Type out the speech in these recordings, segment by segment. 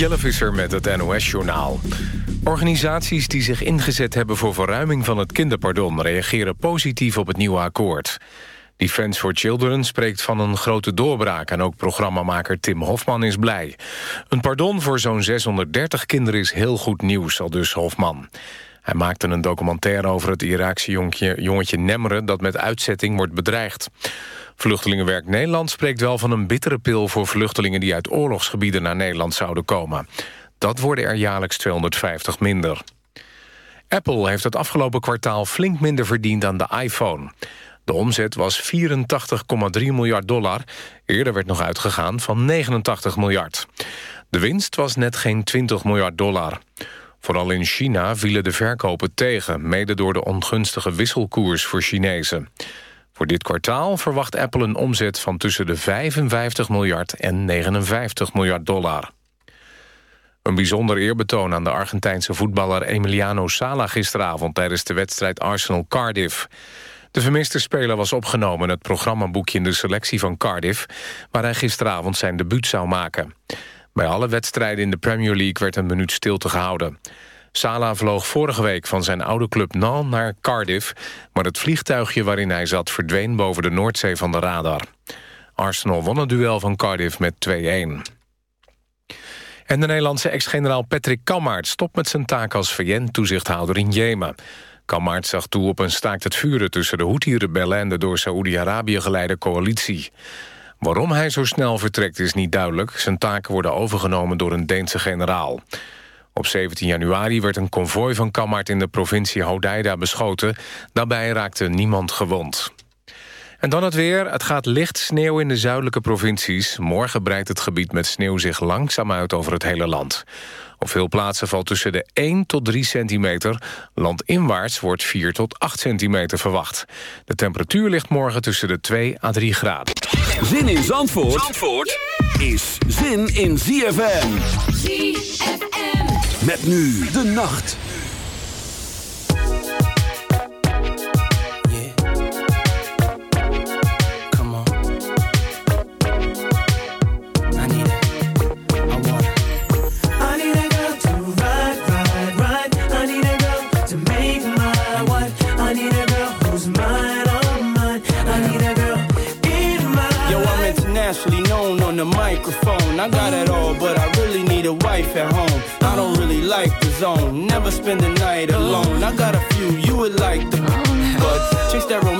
Jelle Visser met het NOS-journaal. Organisaties die zich ingezet hebben voor verruiming van het kinderpardon... reageren positief op het nieuwe akkoord. Defence for Children spreekt van een grote doorbraak... en ook programmamaker Tim Hofman is blij. Een pardon voor zo'n 630 kinderen is heel goed nieuws, al dus Hofman. Hij maakte een documentaire over het Iraakse jongetje, jongetje Nemre... dat met uitzetting wordt bedreigd. Vluchtelingenwerk Nederland spreekt wel van een bittere pil... voor vluchtelingen die uit oorlogsgebieden naar Nederland zouden komen. Dat worden er jaarlijks 250 minder. Apple heeft het afgelopen kwartaal flink minder verdiend aan de iPhone. De omzet was 84,3 miljard dollar. Eerder werd nog uitgegaan van 89 miljard. De winst was net geen 20 miljard dollar. Vooral in China vielen de verkopen tegen... mede door de ongunstige wisselkoers voor Chinezen. Voor dit kwartaal verwacht Apple een omzet van tussen de 55 miljard en 59 miljard dollar. Een bijzonder eerbetoon aan de Argentijnse voetballer Emiliano Sala gisteravond tijdens de wedstrijd Arsenal-Cardiff. De vermiste speler was opgenomen in het programmaboekje in de selectie van Cardiff, waar hij gisteravond zijn debuut zou maken. Bij alle wedstrijden in de Premier League werd een minuut stilte gehouden. Sala vloog vorige week van zijn oude club Nan naar Cardiff... maar het vliegtuigje waarin hij zat verdween boven de Noordzee van de radar. Arsenal won het duel van Cardiff met 2-1. En de Nederlandse ex-generaal Patrick Kammaert stopt met zijn taak als VN-toezichthouder in Jemen. Kammaert zag toe op een staakt het vuren tussen de Houthi-rebellen... en de door Saoedi-Arabië geleide coalitie. Waarom hij zo snel vertrekt is niet duidelijk. Zijn taken worden overgenomen door een Deense generaal. Op 17 januari werd een konvooi van Kammaert in de provincie Hodeida beschoten. Daarbij raakte niemand gewond. En dan het weer. Het gaat licht sneeuw in de zuidelijke provincies. Morgen breidt het gebied met sneeuw zich langzaam uit over het hele land. Op veel plaatsen valt tussen de 1 tot 3 centimeter. Landinwaarts wordt 4 tot 8 centimeter verwacht. De temperatuur ligt morgen tussen de 2 à 3 graden. Zin in Zandvoort, Zandvoort is zin in ZFM. ZFM. Met nu de nacht. Come on. I need a I want I need a girl to ride right I need a girl to make my wife. I need a girl whose mind I'm mine. I need a girl in my life Yo I'm internationally known on the microphone. I got it all, but I really need a wife at home. Like the zone, never spend the night alone. I got a few you would like the but chicks that romance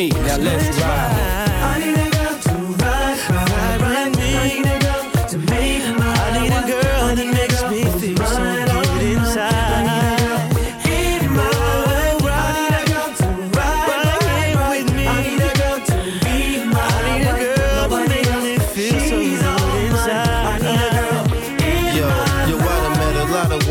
Now let's ride.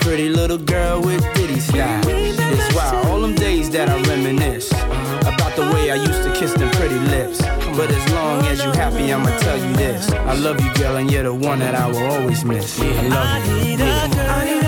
pretty little girl with ditty style. It's wild, all them days that I reminisce about the way I used to kiss them pretty lips. But as long as you happy, I'ma tell you this: I love you, girl, and you're the one that I will always miss. I love you.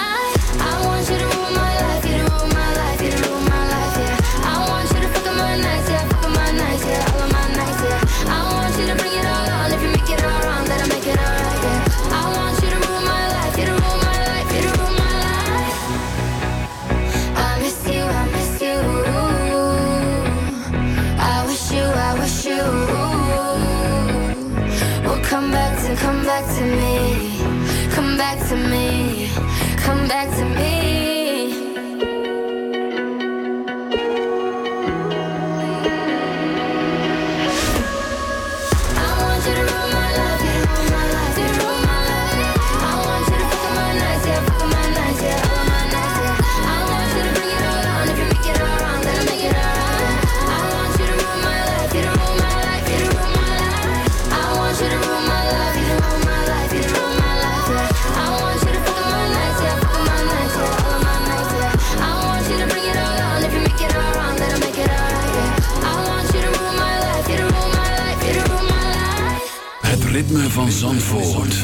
back to van Zandvoort.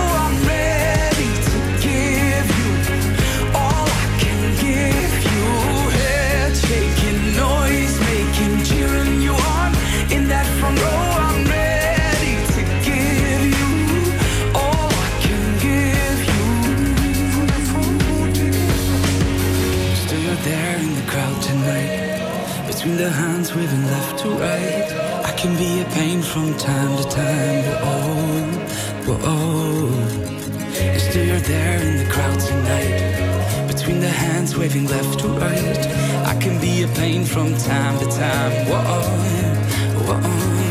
Waving left to oh, oh. right. I can be a pain from time to time. Whoa, whoa. And still you're there in the crowd tonight. Between the hands waving left to right. I can be a pain from time to time. Whoa, whoa.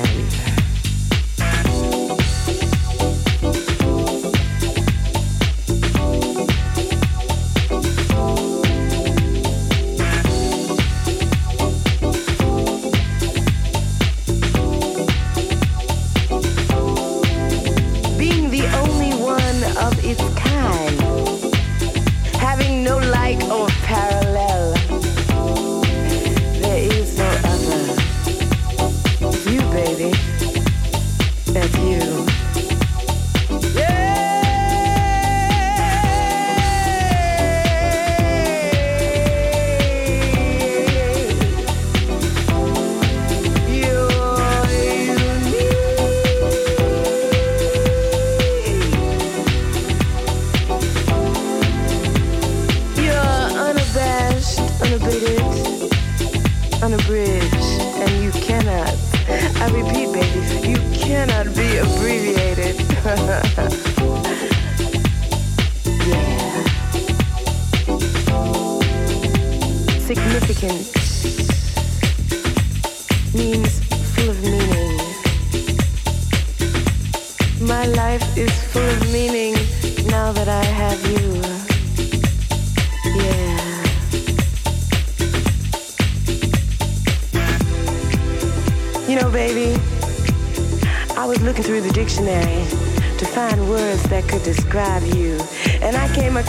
You cannot be abbreviated. yeah. Significant.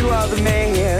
you are the man.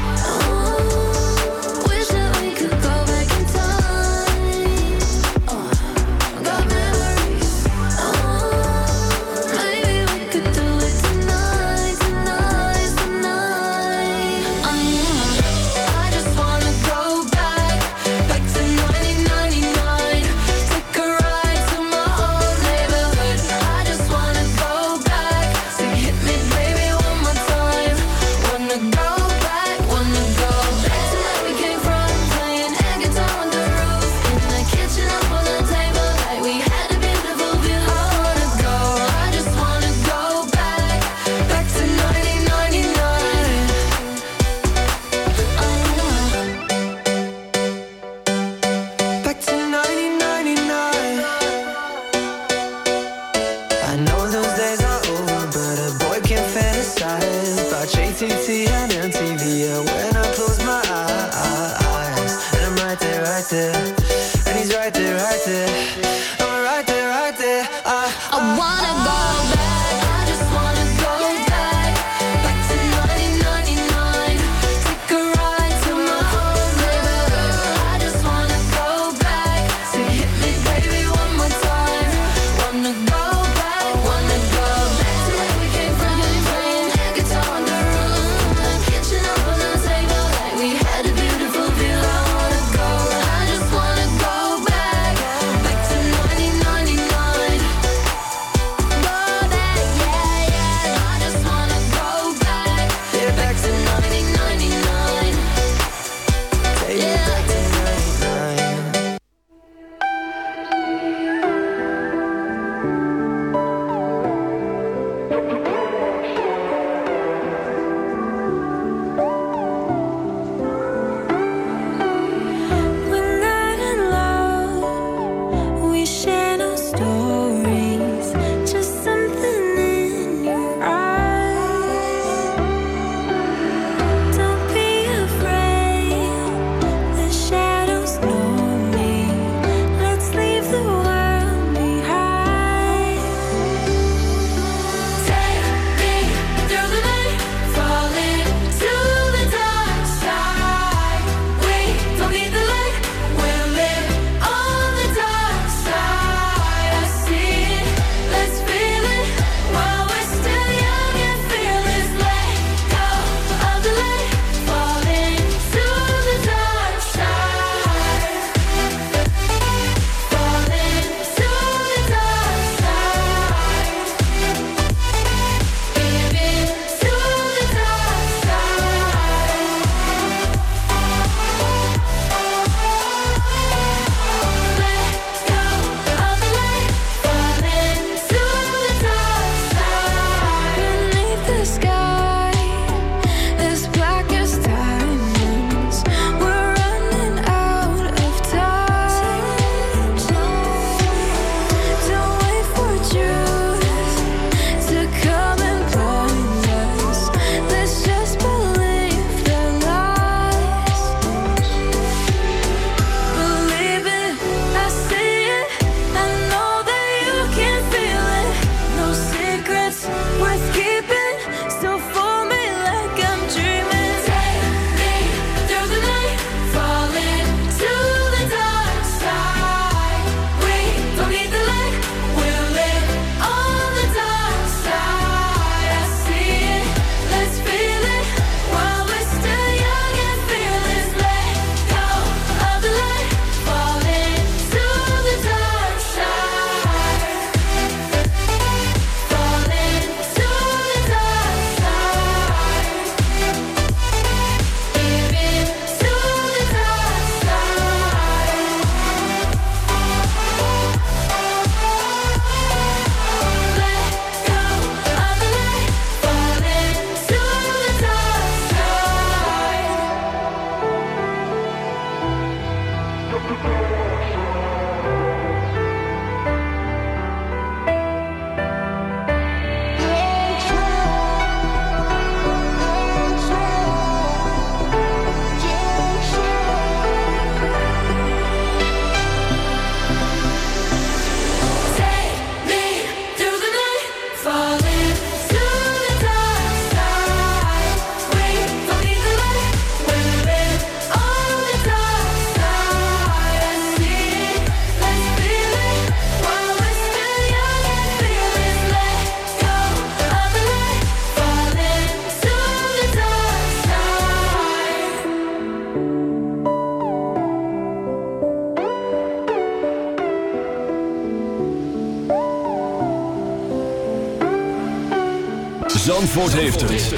Zandvoort heeft het.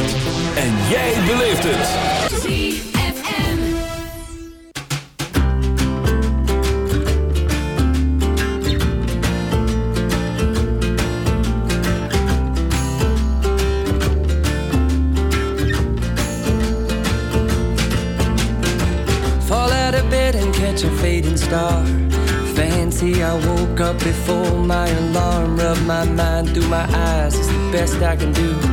En jij beleeft het. Fall out of bed and catch a fading star. Fancy, I woke up before my alarm. Rub my mind through my eyes, it's the best I can do.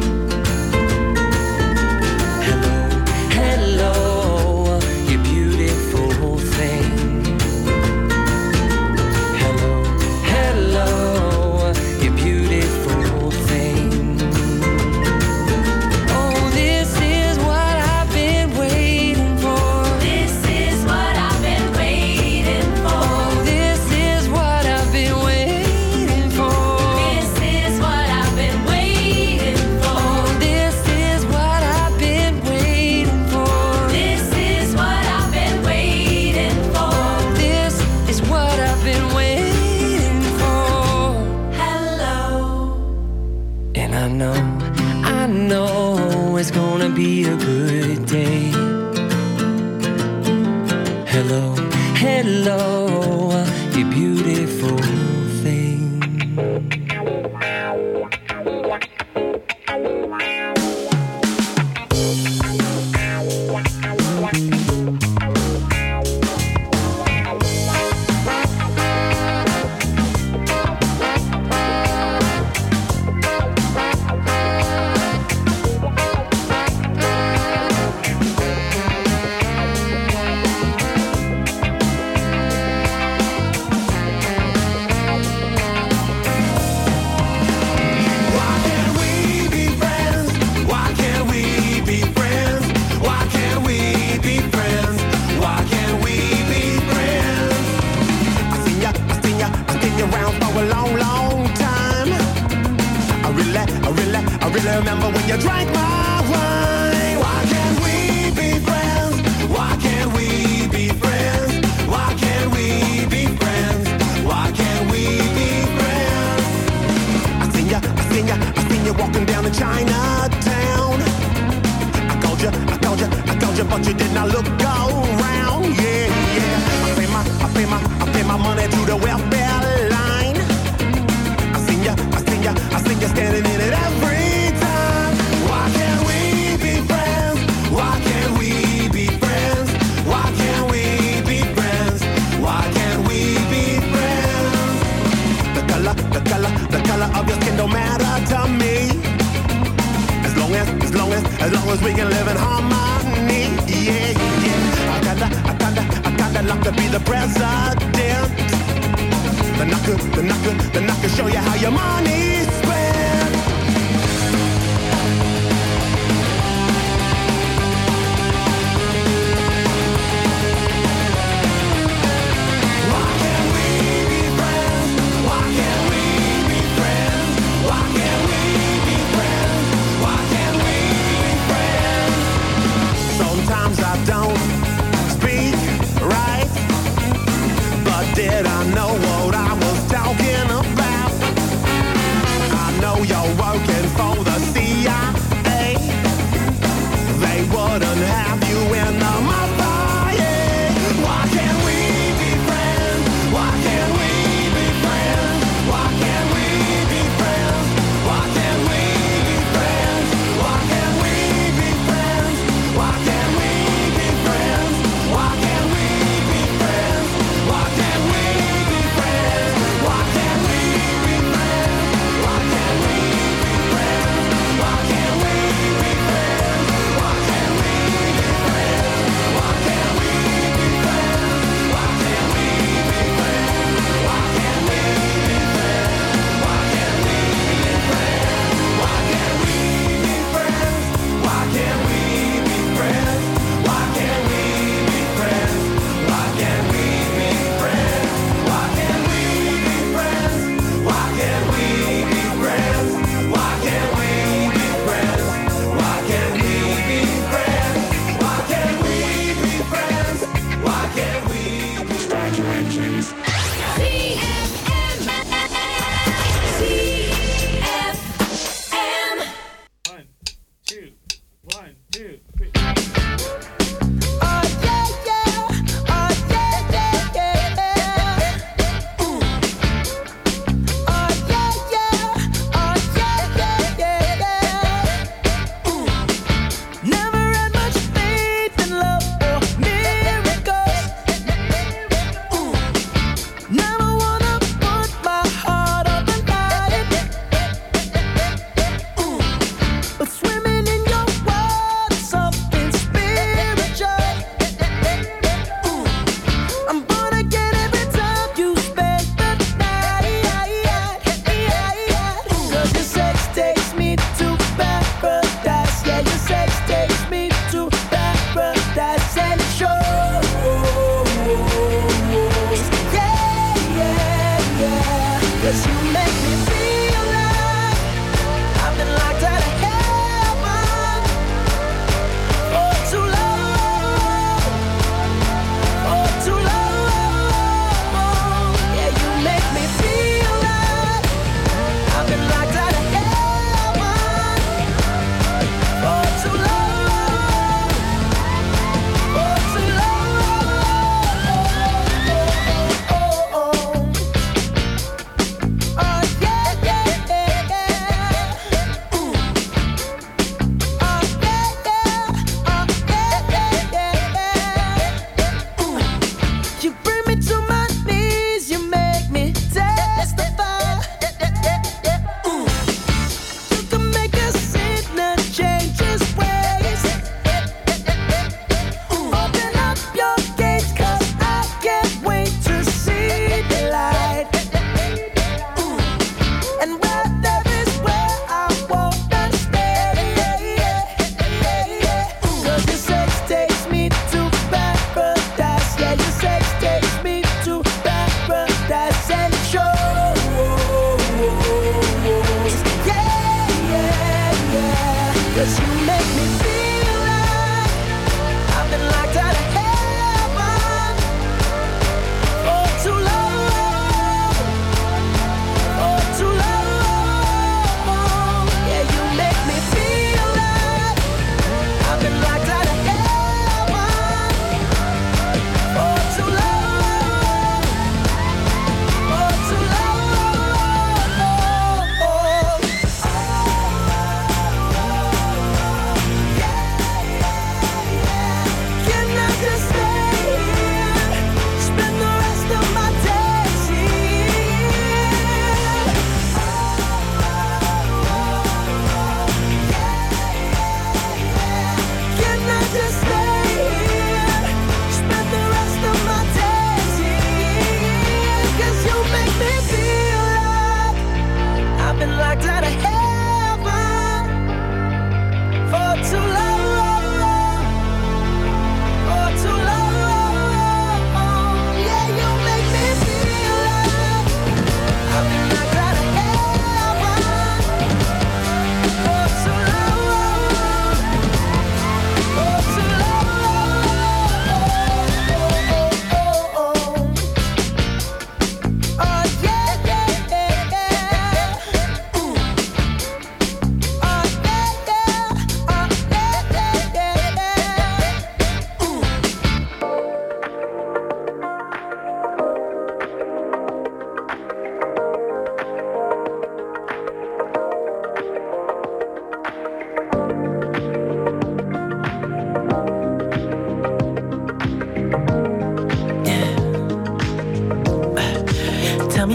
Cause you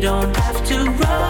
don't have to run.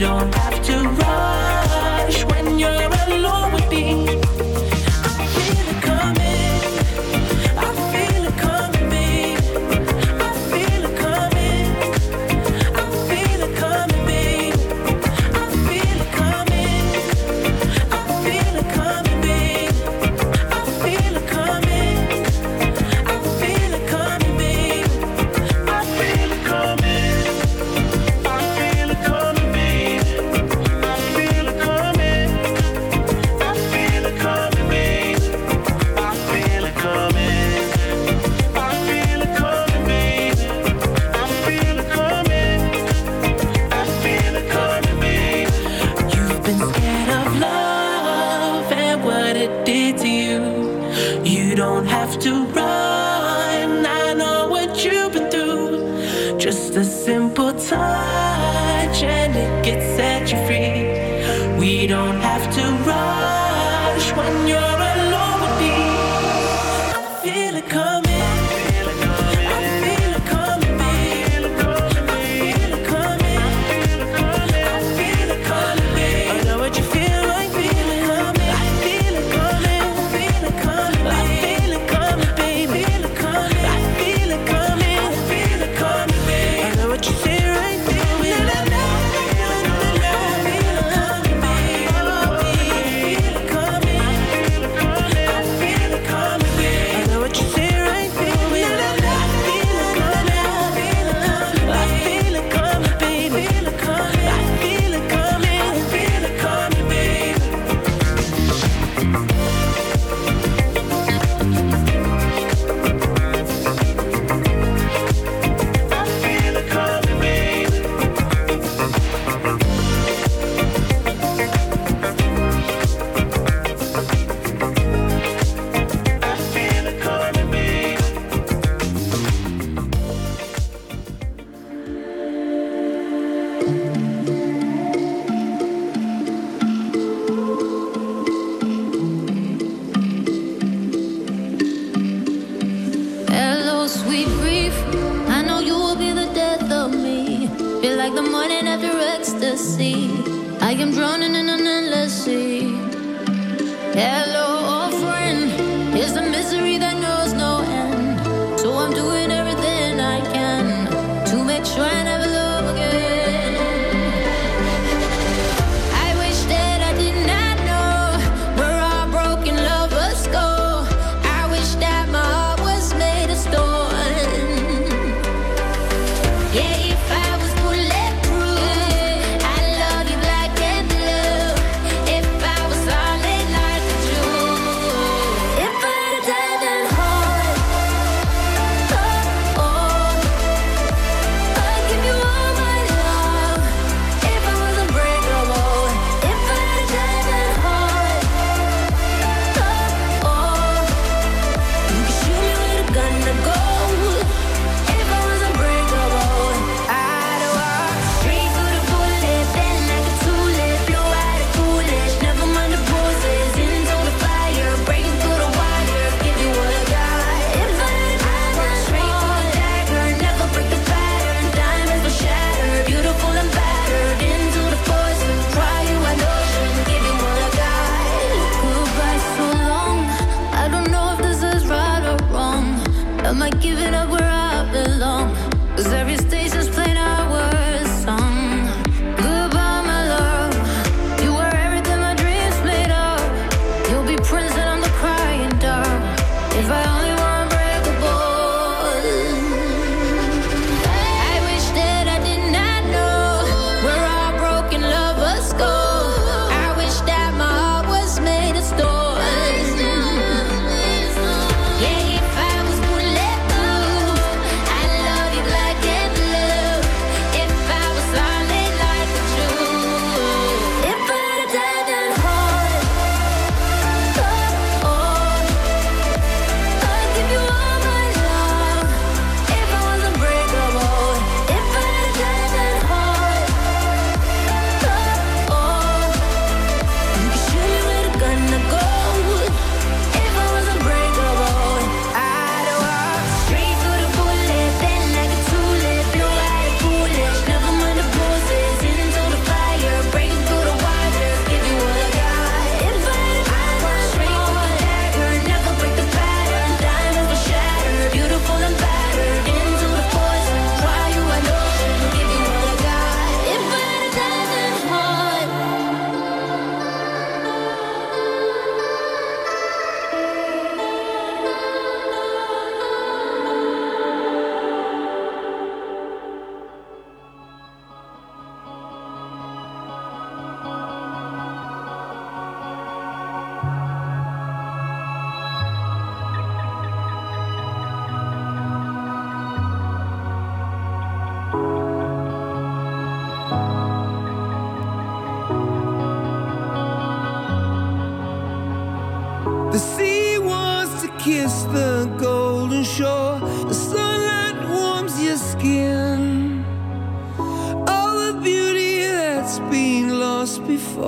don't